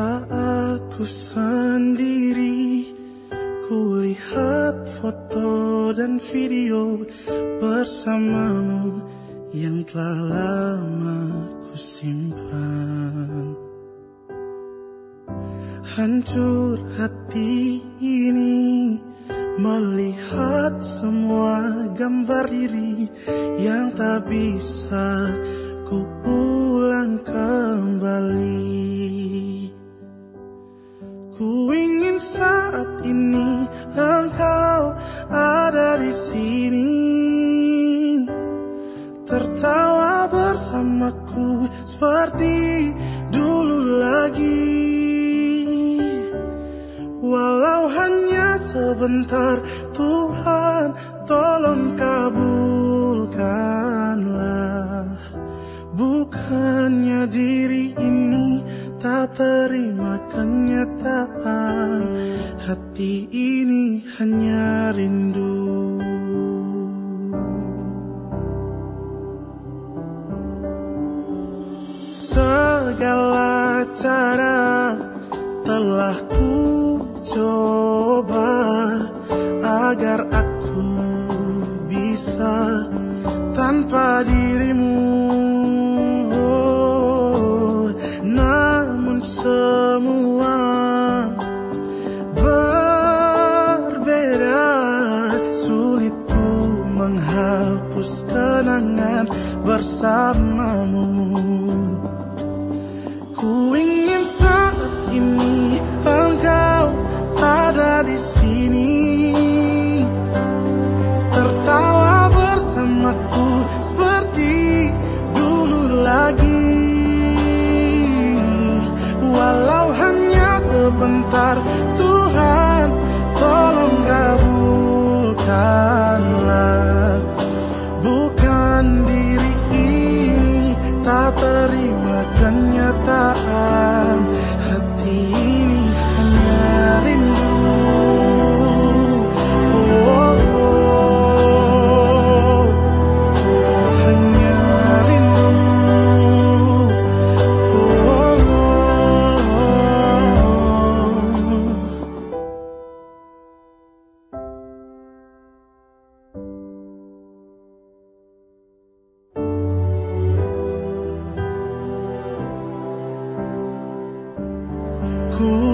aku sendiri. Kulihat foto dan video bersamamu yang telah lama ku simpan Hancur hati ini Melihat semua gambar diri Yang tak bisa sini. Tertawa bersamaku seperti dulu lagi. Walau hanya sebentar Tuhan tolong kabulkanlah. Bukannya diri ini tak terima kenyataan. Hati ini cara telah ku coba agar aku bisa tanpa dirimu. Oh, namun semua berbeda, sulit ku menghapus kenangan bersamamu. Ku ingin saat ini tak terima kenyataan Cool.